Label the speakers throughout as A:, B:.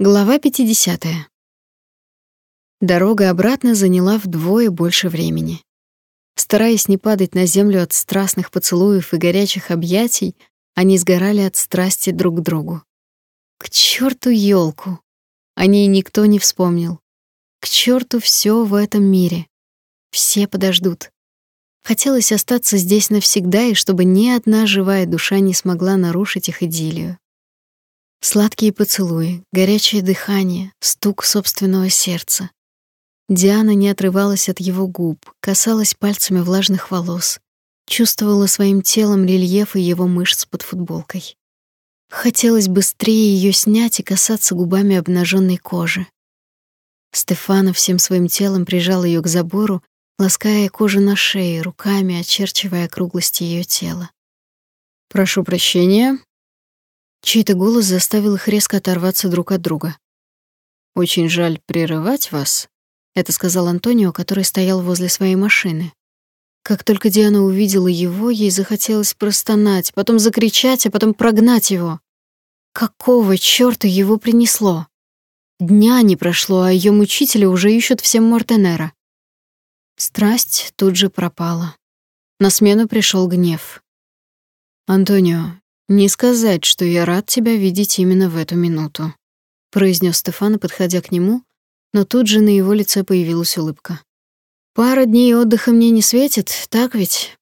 A: Глава 50. Дорога обратно заняла вдвое больше времени. Стараясь не падать на землю от страстных поцелуев и горячих объятий, они сгорали от страсти друг к другу. К черту елку! О ней никто не вспомнил. К черту все в этом мире. Все подождут. Хотелось остаться здесь навсегда, и чтобы ни одна живая душа не смогла нарушить их идиллию. Сладкие поцелуи, горячее дыхание, стук собственного сердца. Диана не отрывалась от его губ, касалась пальцами влажных волос, чувствовала своим телом рельефы его мышц под футболкой. Хотелось быстрее ее снять и касаться губами обнаженной кожи. Стефана всем своим телом прижал ее к забору, лаская кожу на шее, руками очерчивая округлости ее тела.
B: «Прошу прощения»,
A: Чей-то голос заставил их резко оторваться друг от друга.
B: «Очень жаль прерывать вас», — это сказал Антонио, который стоял возле своей машины.
A: Как только Диана увидела его, ей захотелось простонать, потом закричать, а потом прогнать его. Какого чёрта его принесло? Дня не прошло, а её мучители уже ищут всем Мортенера. Страсть тут же пропала. На смену пришёл гнев.
B: «Антонио, «Не сказать, что я рад тебя видеть именно в эту минуту», — произнес Стефано, подходя к нему, но тут же на его лице появилась улыбка.
A: «Пара дней отдыха мне не светит, так ведь?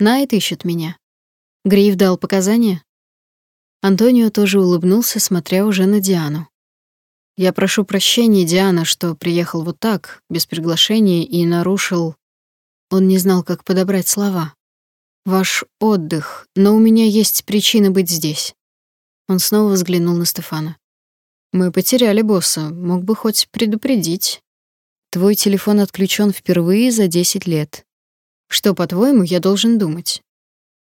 A: Найт ищет меня. Гриф дал показания?»
B: Антонио тоже улыбнулся, смотря уже на Диану. «Я прошу прощения, Диана, что приехал вот так, без приглашения и нарушил...» Он не знал, как подобрать слова. Ваш отдых, но у меня есть причина быть здесь. Он снова взглянул на Стефана. Мы потеряли босса, мог бы хоть предупредить. Твой телефон отключен впервые за 10 лет. Что, по-твоему, я должен думать?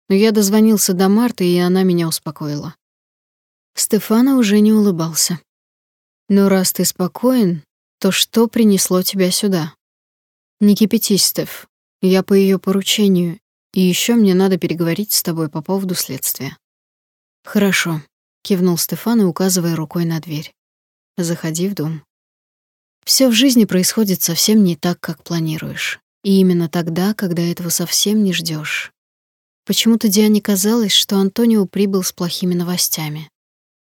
B: Но я дозвонился до Марты, и она меня успокоила.
A: Стефана уже не улыбался.
B: Но раз ты спокоен, то что принесло тебя сюда? Не кипятись, Стеф. Я по ее поручению, и еще мне надо переговорить с тобой по поводу следствия.
A: Хорошо, кивнул Стефан, указывая рукой на дверь. Заходи в дом. Все в жизни происходит совсем не так, как планируешь. И именно тогда, когда этого совсем не ждешь. Почему-то Диане казалось, что Антонио прибыл с плохими новостями.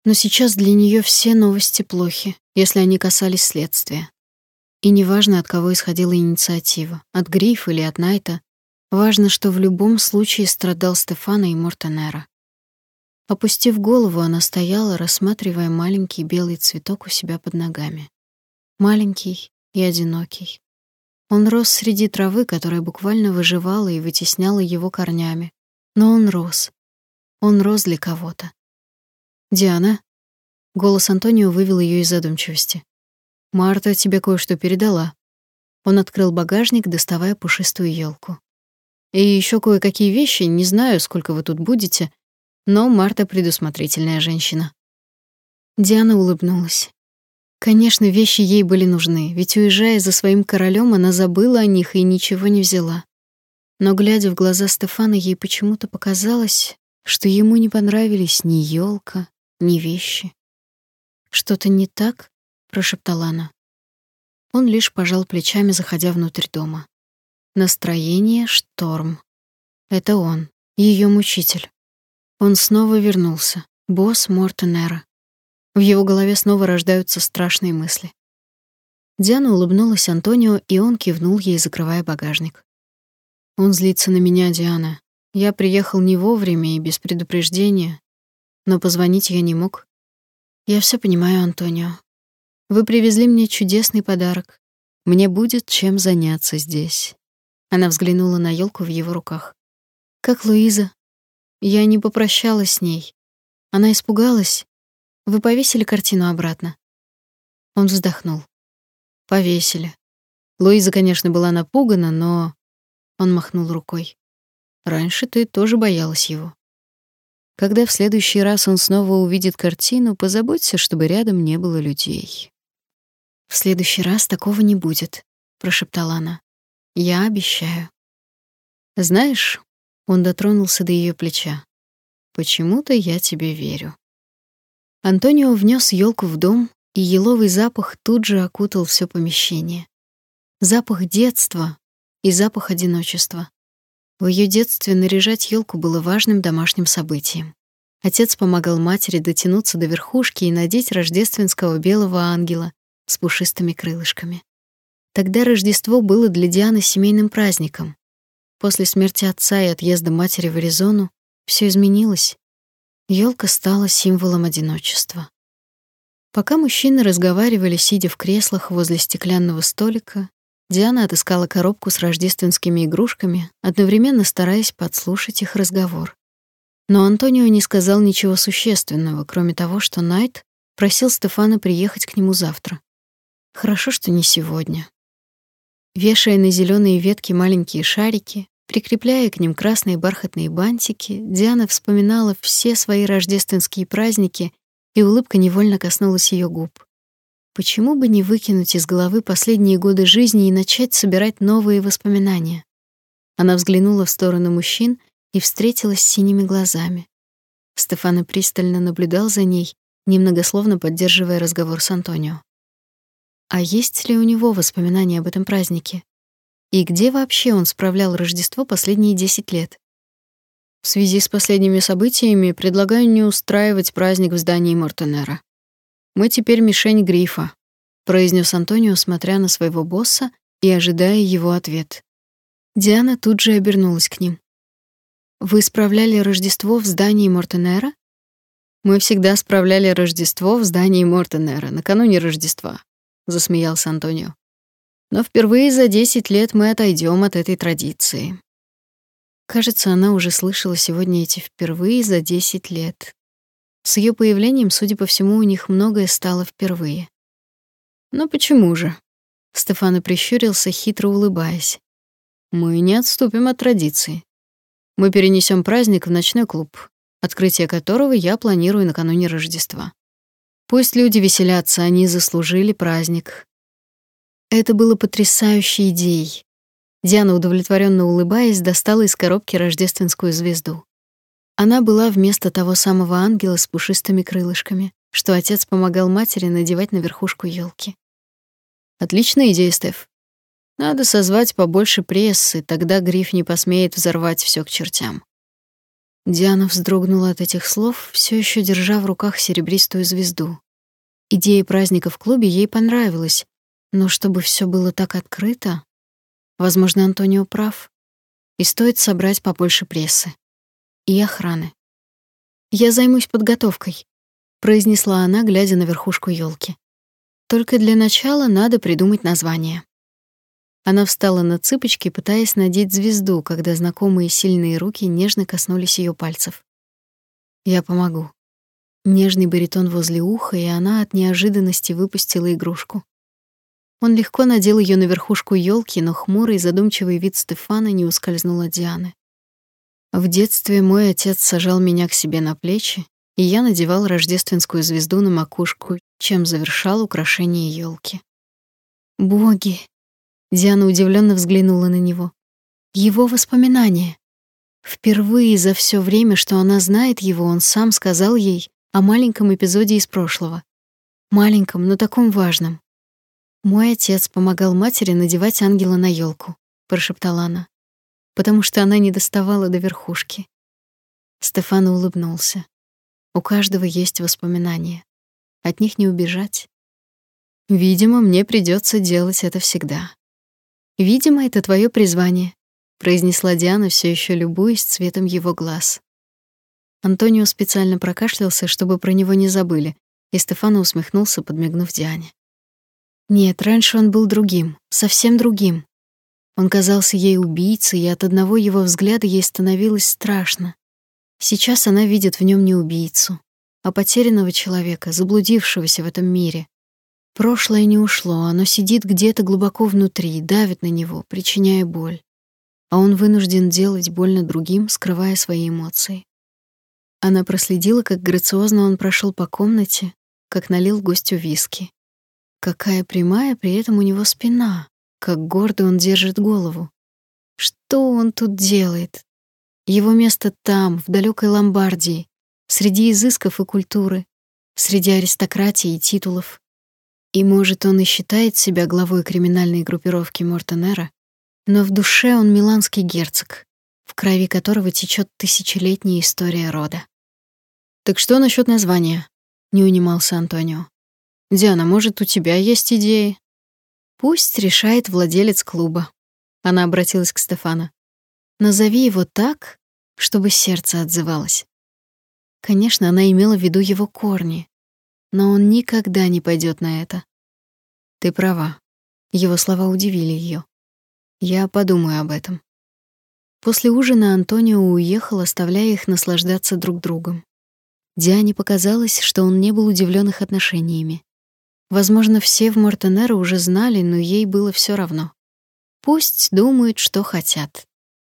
A: Но сейчас для нее все новости плохи, если они касались следствия. И неважно, от кого исходила инициатива, от Гриф или от Найта, Важно, что в любом случае страдал Стефана и Мортенера. Опустив голову, она стояла, рассматривая маленький белый цветок у себя под ногами. Маленький и одинокий. Он рос среди травы, которая буквально выживала и вытесняла его корнями. Но он рос. Он рос для кого-то. «Диана?» Голос Антонио вывел ее из задумчивости. «Марта тебе кое-что передала». Он открыл багажник, доставая пушистую елку. И еще кое-какие вещи, не знаю, сколько вы тут будете, но Марта предусмотрительная женщина. Диана улыбнулась. Конечно, вещи ей были нужны, ведь уезжая за своим королем, она забыла о них и ничего не взяла. Но глядя в глаза Стефана, ей почему-то показалось, что ему не понравились ни елка, ни вещи. Что-то не так? прошептала она. Он лишь пожал плечами, заходя внутрь дома. Настроение шторм. Это он, ее мучитель. Он снова вернулся, босс Мортенера. В его голове снова рождаются страшные мысли. Диана улыбнулась Антонио, и он кивнул ей, закрывая багажник. Он злится на меня, Диана. Я приехал не вовремя и без предупреждения, но позвонить я не мог. Я все понимаю, Антонио. Вы привезли мне чудесный подарок. Мне будет чем заняться здесь. Она взглянула на елку в его руках. Как Луиза? Я не попрощалась с ней. Она испугалась. Вы повесили картину обратно? Он вздохнул. Повесили. Луиза, конечно, была напугана, но он махнул рукой. Раньше ты тоже боялась его. Когда в следующий раз он снова увидит картину, позаботься, чтобы рядом не было людей. В следующий раз такого не будет, прошептала она. Я обещаю. Знаешь, он дотронулся до ее плеча. Почему-то я тебе верю. Антонио внес елку в дом, и еловый запах тут же окутал все помещение. Запах детства и запах одиночества. В ее детстве наряжать елку было важным домашним событием. Отец помогал матери дотянуться до верхушки и надеть рождественского белого ангела с пушистыми крылышками. Тогда Рождество было для Дианы семейным праздником. После смерти отца и отъезда матери в Аризону все изменилось. Елка стала символом одиночества. Пока мужчины разговаривали, сидя в креслах возле стеклянного столика, Диана отыскала коробку с рождественскими игрушками, одновременно стараясь подслушать их разговор. Но Антонио не сказал ничего существенного, кроме того, что Найт просил Стефана приехать к нему завтра. Хорошо, что не сегодня. Вешая на зеленые ветки маленькие шарики, прикрепляя к ним красные бархатные бантики, Диана вспоминала все свои рождественские праздники, и улыбка невольно коснулась ее губ. Почему бы не выкинуть из головы последние годы жизни и начать собирать новые воспоминания? Она взглянула в сторону мужчин и встретилась с синими глазами. Стефано пристально наблюдал за ней, немногословно поддерживая разговор с Антонио. А есть ли у него воспоминания об этом празднике? И где вообще он справлял Рождество последние 10 лет? В связи с последними событиями предлагаю не устраивать праздник в здании Мортенера. Мы теперь мишень грифа, произнес Антонио, смотря на своего босса и ожидая его ответ. Диана тут же обернулась к ним. Вы справляли Рождество в здании Мортенера? Мы всегда справляли Рождество в здании Мортенера накануне Рождества засмеялся Антонио. Но впервые за 10 лет мы отойдем от этой традиции. Кажется, она уже слышала сегодня эти впервые за 10 лет. С ее появлением, судя по всему, у них многое стало впервые. Но почему же? Стефано прищурился, хитро улыбаясь. Мы не отступим от традиции. Мы перенесем праздник в ночной клуб, открытие которого я планирую накануне Рождества. Пусть люди веселятся, они заслужили праздник. Это было потрясающей идеей. Диана, удовлетворенно улыбаясь, достала из коробки рождественскую звезду. Она была вместо того самого ангела с пушистыми крылышками, что отец помогал матери надевать на верхушку елки. Отличная идея, Стеф. Надо созвать побольше прессы, тогда гриф не посмеет взорвать все к чертям. Диана вздрогнула от этих слов, все еще держа в руках серебристую звезду. Идея праздника в клубе ей понравилась, но чтобы все было так открыто, возможно, Антонио прав. И стоит собрать побольше прессы и охраны. Я займусь подготовкой, произнесла она, глядя на верхушку елки. Только для начала надо придумать название. Она встала на цыпочки, пытаясь надеть звезду, когда знакомые сильные руки нежно коснулись ее пальцев. «Я помогу». Нежный баритон возле уха, и она от неожиданности выпустила игрушку. Он легко надел ее на верхушку елки, но хмурый, задумчивый вид Стефана не ускользнул от Дианы. В детстве мой отец сажал меня к себе на плечи, и я надевал рождественскую звезду на макушку, чем завершал украшение елки. Боги, Диана удивленно взглянула на него. Его воспоминания. Впервые за все время, что она знает его, он сам сказал ей о маленьком эпизоде из прошлого. Маленьком, но таком важном. Мой отец помогал матери надевать ангела на елку, прошептала она, потому что она не доставала до верхушки. Стефано улыбнулся. У каждого есть воспоминания. От них не убежать. Видимо, мне придется делать это всегда. Видимо, это твое призвание, произнесла Диана, все еще любуясь цветом его глаз. Антонио специально прокашлялся, чтобы про него не забыли, и Стефано усмехнулся, подмигнув Диане. Нет, раньше он был другим, совсем другим. Он казался ей убийцей, и от одного его взгляда ей становилось страшно. Сейчас она видит в нем не убийцу, а потерянного человека, заблудившегося в этом мире, Прошлое не ушло, оно сидит где-то глубоко внутри, давит на него, причиняя боль. А он вынужден делать больно другим, скрывая свои эмоции. Она проследила, как грациозно он прошел по комнате, как налил гостю виски. Какая прямая при этом у него спина, как гордо он держит голову. Что он тут делает? Его место там, в далекой Ломбардии, среди изысков и культуры, среди аристократии и титулов, И, может, он и считает себя главой криминальной группировки Мортенера, но в душе он миланский герцог, в крови которого течет тысячелетняя история рода.
B: «Так что насчет названия?» — не унимался Антонио. «Диана, может, у тебя есть идеи?»
A: «Пусть решает владелец клуба». Она обратилась к Стефану. «Назови его так, чтобы сердце отзывалось». Конечно, она имела в виду его корни, но он никогда не пойдет на это.
B: Ты права. Его слова удивили ее. Я подумаю об этом.
A: После ужина Антонио уехал, оставляя их наслаждаться друг другом. Диане показалось, что он не был удивлен их отношениями. Возможно, все в Мортенеро уже знали, но ей было все равно. Пусть думают, что хотят.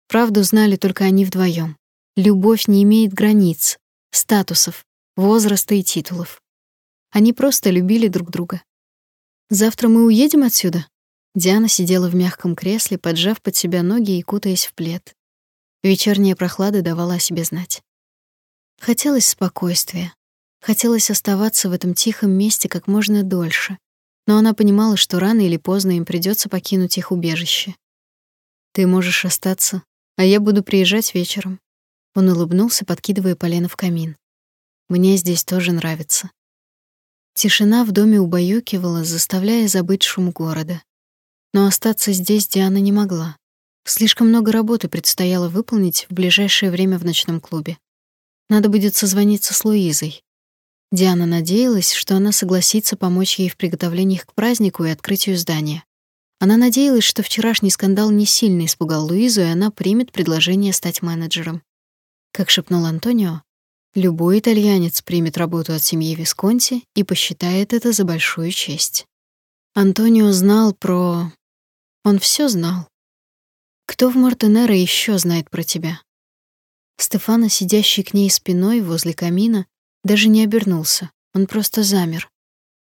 A: Правду знали только они вдвоем. Любовь не имеет границ, статусов, возраста и титулов. Они просто любили друг друга. Завтра мы уедем отсюда. Диана сидела в мягком кресле, поджав под себя ноги и кутаясь в плед. Вечерняя прохлада давала о себе знать. Хотелось спокойствия. Хотелось оставаться в этом тихом месте как можно дольше. Но она понимала, что рано или поздно им придется покинуть их убежище. Ты можешь остаться, а я буду приезжать вечером. Он улыбнулся, подкидывая полено в камин. Мне здесь тоже нравится. Тишина в доме убаюкивала, заставляя забыть шум города. Но остаться здесь Диана не могла. Слишком много работы предстояло выполнить в ближайшее время в ночном клубе. Надо будет созвониться с Луизой. Диана надеялась, что она согласится помочь ей в приготовлениях к празднику и открытию здания. Она надеялась, что вчерашний скандал не сильно испугал Луизу, и она примет предложение стать менеджером. Как шепнул Антонио, Любой итальянец примет работу от семьи Висконти и посчитает это за большую честь. Антонио знал про... Он все знал. Кто в Мартенеро еще знает про тебя? Стефано, сидящий к ней спиной возле камина, даже не обернулся. Он просто замер.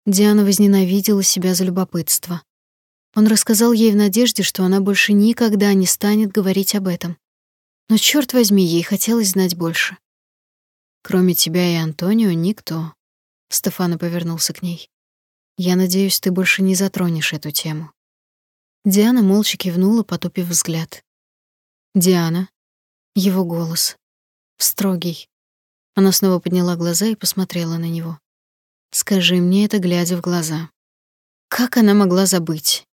A: Диана возненавидела себя за любопытство. Он рассказал ей в надежде, что она больше никогда не станет говорить об этом. Но черт возьми, ей хотелось знать больше. Кроме тебя и Антонио никто. Стефано повернулся к ней. Я надеюсь, ты больше не затронешь эту тему. Диана молча кивнула, потупив взгляд. Диана. Его голос. Строгий. Она снова подняла глаза и посмотрела на него. Скажи мне это, глядя в глаза. Как она могла забыть?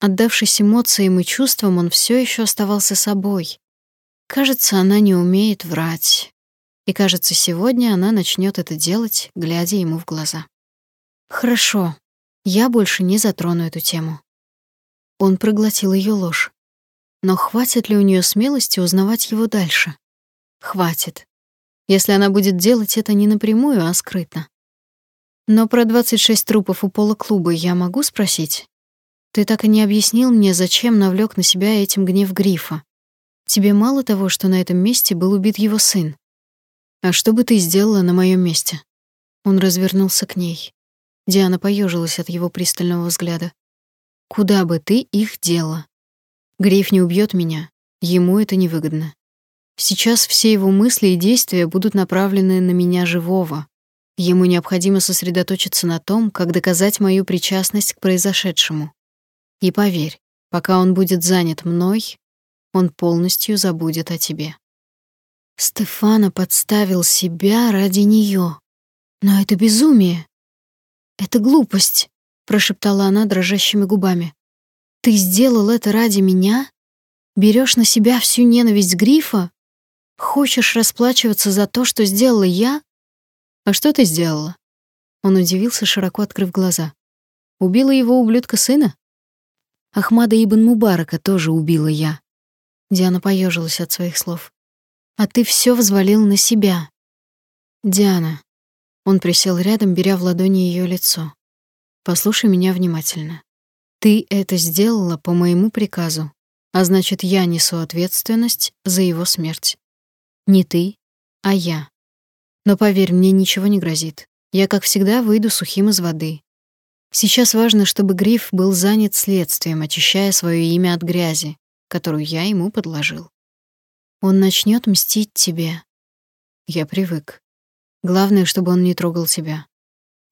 A: Отдавшись эмоциям и чувствам, он все еще оставался собой. Кажется, она не умеет врать. И, кажется, сегодня она начнет это делать, глядя ему в глаза. Хорошо. Я больше не затрону эту тему. Он проглотил ее ложь. Но хватит ли у нее смелости узнавать его дальше? Хватит. Если она будет делать это не напрямую, а скрытно. Но про 26 трупов у пола клуба я могу спросить? Ты так и не объяснил мне, зачем навлек на себя этим гнев Грифа. Тебе мало того, что на этом месте был убит его сын. А что бы ты сделала на моем месте? Он развернулся к ней. Диана поежилась от его пристального взгляда. Куда бы ты их дела? Гриф не убьет меня. Ему это невыгодно. Сейчас все его мысли и действия будут направлены на меня живого. Ему необходимо сосредоточиться на том, как доказать мою причастность к произошедшему. И поверь, пока он будет занят мной, он полностью забудет о тебе. Стефана подставил себя ради нее. Но это безумие. Это глупость, прошептала она дрожащими губами. Ты сделал это ради меня? Берешь на себя всю ненависть Грифа? Хочешь расплачиваться за то, что сделала я? А что ты сделала? Он удивился, широко открыв глаза. Убила его ублюдка сына? Ахмада ибн Мубарака тоже убила я. Диана поежилась от своих слов а ты все взвалил на себя. Диана. Он присел рядом, беря в ладони ее лицо. Послушай меня внимательно. Ты это сделала по моему приказу, а значит, я несу ответственность за его смерть. Не ты, а я. Но поверь, мне ничего не грозит. Я, как всегда, выйду сухим из воды. Сейчас важно, чтобы Гриф был занят следствием, очищая свое имя от грязи, которую я ему подложил. Он начнет мстить тебе. Я привык. Главное, чтобы он не трогал тебя.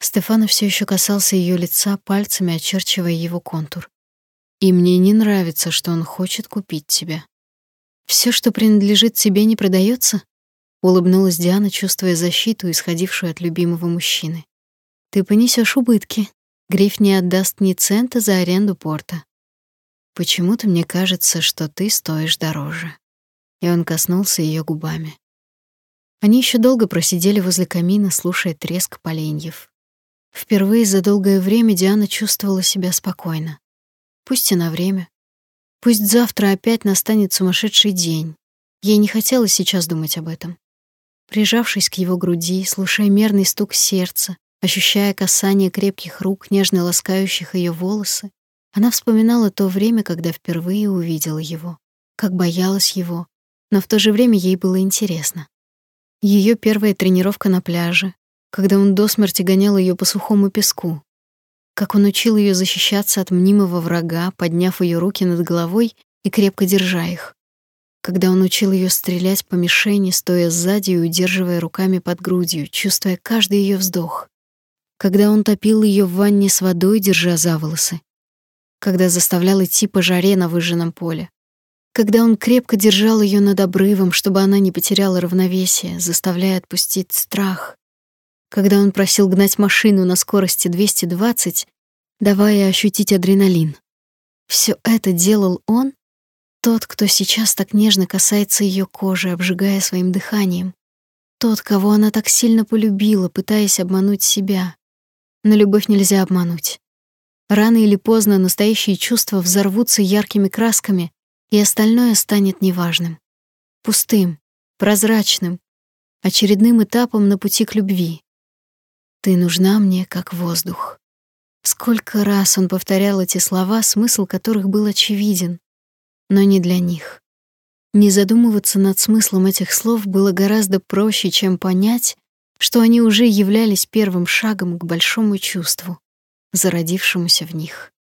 A: Стефана все еще касался ее лица пальцами, очерчивая его контур. И мне не нравится, что он хочет купить тебя. Все, что принадлежит тебе, не продается? улыбнулась Диана, чувствуя защиту, исходившую от любимого мужчины. Ты понесешь убытки. Гриф не отдаст ни цента за аренду порта. Почему-то мне кажется, что ты стоишь дороже. И он коснулся ее губами. Они еще долго просидели возле камина, слушая треск поленьев. Впервые за долгое время Диана чувствовала себя спокойно. Пусть и на время. Пусть завтра опять настанет сумасшедший день. Ей не хотелось сейчас думать об этом. Прижавшись к его груди, слушая мерный стук сердца, ощущая касание крепких рук, нежно ласкающих ее волосы, она вспоминала то время, когда впервые увидела его, как боялась его, но в то же время ей было интересно. Ее первая тренировка на пляже, когда он до смерти гонял ее по сухому песку, как он учил ее защищаться от мнимого врага, подняв ее руки над головой и крепко держа их, когда он учил ее стрелять по мишени, стоя сзади и удерживая руками под грудью, чувствуя каждый ее вздох, когда он топил ее в ванне с водой, держа за волосы, когда заставлял идти по жаре на выжженном поле, когда он крепко держал ее над обрывом, чтобы она не потеряла равновесие, заставляя отпустить страх, когда он просил гнать машину на скорости 220, давая ощутить адреналин. Все это делал он, тот, кто сейчас так нежно касается ее кожи, обжигая своим дыханием, тот, кого она так сильно полюбила, пытаясь обмануть себя. Но любовь нельзя обмануть. Рано или поздно настоящие чувства взорвутся яркими красками, и остальное станет неважным. Пустым, прозрачным, очередным этапом на пути к любви. Ты нужна мне, как воздух. Сколько раз он повторял эти слова, смысл которых был очевиден, но не для них. Не задумываться над смыслом этих слов было гораздо проще, чем понять, что они уже являлись первым шагом к большому чувству зародившемуся в них.